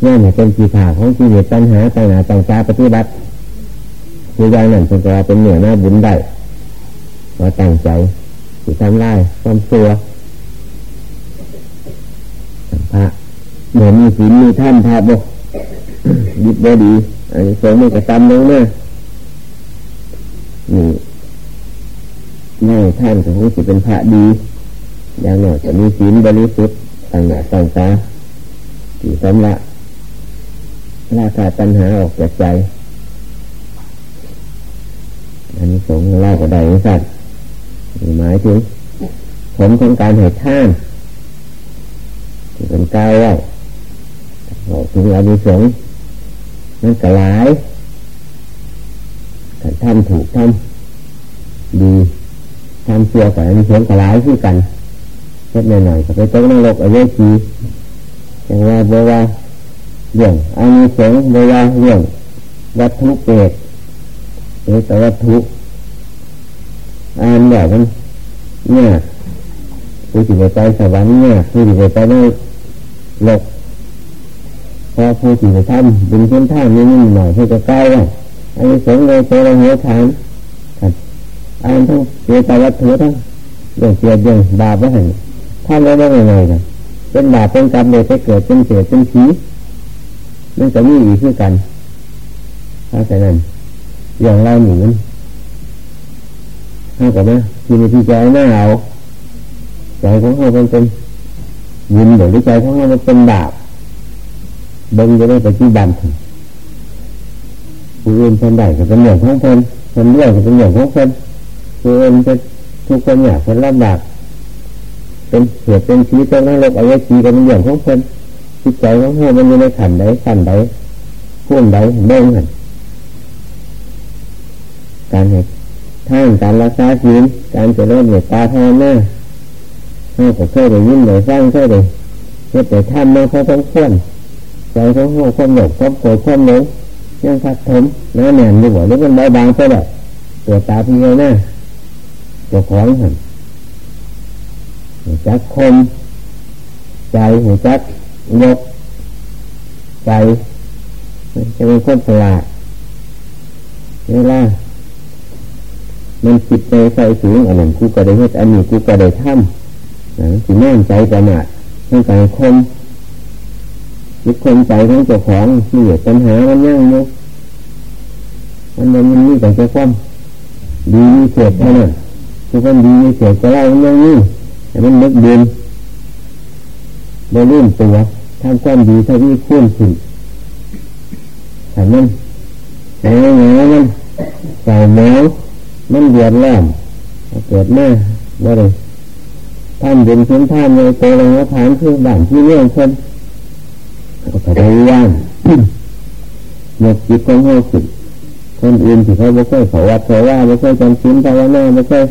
นี่นเป็นจีขาของกิเลสปัญหาต่างหาต่างตาปฏิบัติคืออย่างนั้นเป็นก็เป็นเหนือหน้าบุญได้ว่าตั้งใจที่ทำลายความตัวพระเหมือนมีศีลมีท่านพระบกยิบบดีอันนี้สงไม่กระตำลงเนี่ย นี่นี่ท่านของผู้ที่เป็นพระดี อย่างหน่อยจะมีศีลบริสุทธิ์ต่างหน้าต่างตาที่สำละราคาตัญหาออกจากใจ อันนี้สงเล่าก็ได้สัตว์หมายถึงผลของการเหตุท่านที่เป็นก้าว่าบอกถึงอานิสงส์นั่นกระไรการ ทำถูกทำดีทำเชื่อกับอานิสงส์กระไรที่กันเล็กหน่อยๆก็ไปต้องนั่งลกเอาไว้ทีอย่างว่าเว่าเรื่องอานิสงส์เวลาเรื่องวัตถุเกิดหรือแต่วัตถุอ่านแบบนั้นเนี่ยผู้ที่ไปสวรรค์เนี่ยผู้ที่ไปในโลกพอผู้ที่ไปทำบุญเช่นท่านี้นิดหน่อยให้จะใกล้ อันนี้สงเลยเจอเราหัวฐานอ่านทั้งเสียต่วัตถุทั้งเรื่องเสียเรื่องบาปว่าเห็นท่านได้ได้ยังไงกันเป็นบาปเป็นกรรมเลยไปเกิดเป็นเศษเป็นผีมันจะมีอีกคือกันเพราะฉะนั้นอย่างเราหนีมันให้กับนะที่มีที่ใจหน้าเอาใจของเราเป็นเป็นยินหรือใจของเราเป็นบาปเบิ่งจะได้ไปที่บัน ผู้อื่นเป็นได้ก็เป็นอย่างของคนคนเรื่องก็เป็นอย่างของคนผู้อื่นเป็นทุกคนอยากเป็นลำบากเป็นเหตุเป็นชีวิตต้องนั่งลบอาไว้ชีกันเป็นอย่างของคนจิตใจของเรามันอยู่ในขันใดขันใดพุ่มใดเบ่งหันการเหตุท่านการรักษาศีลการเจริญเมตตาภาวนาเราก็เคยได้ยินได้ฟังเคยได้เฮ็ดได้ทำมาพอต้องควรใจของเราความหยกความโกรธความหลง ยังทัดถมน้าแน่นดีกว่าหรือมันเบาบางไปแบบตัวตาพี่เน้าตัวของหันจักคมใจหัวจักยกใจจะเป็นคนฉลาดเวลามันจิตในไฟสูงอันนั้นกูก็ได้เฮ็ดอันนี้กูก็ได้ทำนะสิแน่ใจประมาทในการคม ยึดคมใจของเจ้าของที่ปัญหามันยั่งมุมันมันมีแต่เจ้าความดีมีเศษเท่านั้นทุกคนดีมีเศษก็เล่ามันยังนี่แต่มันนึกเดินโดยลื่นตัวทำความดีทวีคูณขึ้นแต่มันแหงแหงมันใส่แมวมันเดือดร้อนเกิดแมาบ่ได้ท่านเป็นพื้นท่านในโตแรงฐานคือบ้านที่เรื่องคน พยายามยกจิตของเขาขึ้นคนอื่นที่เขาไม่เคยเขาวัดเขาว่าไม่เคยจำศีลภาวนาไม่เคย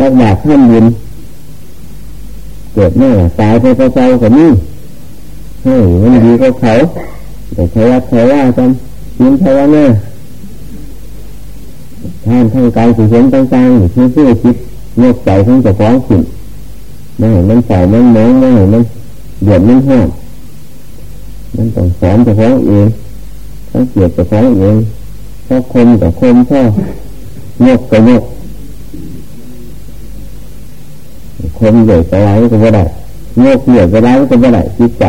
รักบาปท่านบุญเกิดมาตายไปเจ้ากับนี่ให้มันดีกว่าเขาแต่เขาวัดเขาว่าจำศีลภาวนาท่านทางกายสุขต่างๆที่เพื่อคิดยกใจของเจ้าของขึ้นไม่ให้มันใส่มันหมองไม่ให้มันเดือดมันห้าม มันต้องสอนเจ้าของเองต้องเกียรติเจ้าของเองพ่อคมกับคมพ่อยกกับยกคมเหลือจะไรก็ไม่ได้ยกเหลือจะไรก็ไม่ได้จิตใจ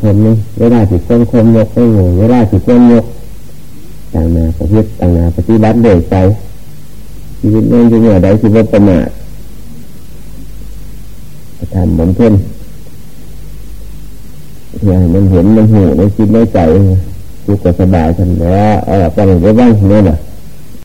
คมนี่เวลาสิคนคมยกไม่งูเวลาสิคนยกต่างนาประพฤติต่างนาปฏิบัติเดยใจชีวิตนั้นจะเหนื่อยได้ชีวิตประมาททำเหมือนเพื่อน เนี่ยมันเห็นมันหูในจิตในใจทุกข์ก็สบายทันแล้วเอาไปเลยได้บ้างเนี่ยนะ